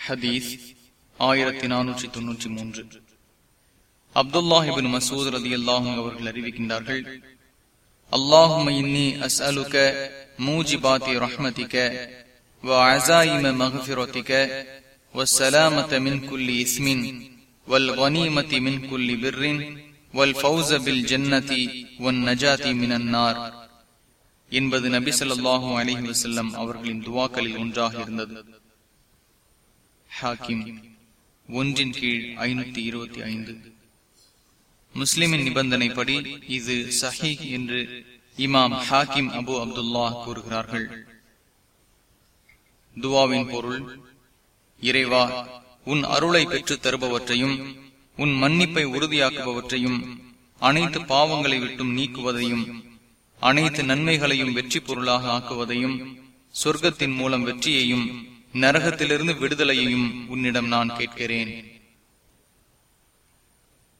ஹதீஸ் ஆயிரத்தி நானூற்றி தொன்னூற்றி மூன்று அப்துல்லாஹிபின் மசூத் ரதி அல்லாஹும் அவர்கள் அறிவிக்கின்றார்கள் அல்லாஹும் இன்னி அஸ்அலுக மூஜிபாத்தி ரஹ்மதிக وعزائم مغفرتك والسلامة من كل اسم والغنيمة من كل بر والفوز بالجنة والنجاة من النار என்பது நபி சொல்லாஹு அலிஹி வசல்லம் அவர்களின் துவாக்களில் ஒன்றாக இருந்தது ஹாக்கிம் ஒன்றின் கீழ் ஐநூத்தி இருபத்தி ஐந்து. முஸ்லிமின் நிபந்தனைப்படி இது சஹி என்று இமாம் ஹாக்கிம் அபு அப்துல்லா கூறுகிறார்கள். துவாவின் பொருள் இறைவா உன் அருளை பெற்று தருபவற்றையும் உன் மன்னிப்பை உறுதியாக்குபவற்றையும் அனைத்து பாவங்களை விட்டும் நீக்குவதையும் அனைத்து நன்மைகளையும் வெற்றி பொருளாக ஆக்குவதையும் சொர்க்கத்தின் மூலம் வெற்றியையும் நரகத்திலிருந்து விடுதலையையும் உன்னிடம் நான் கேட்கிறேன்.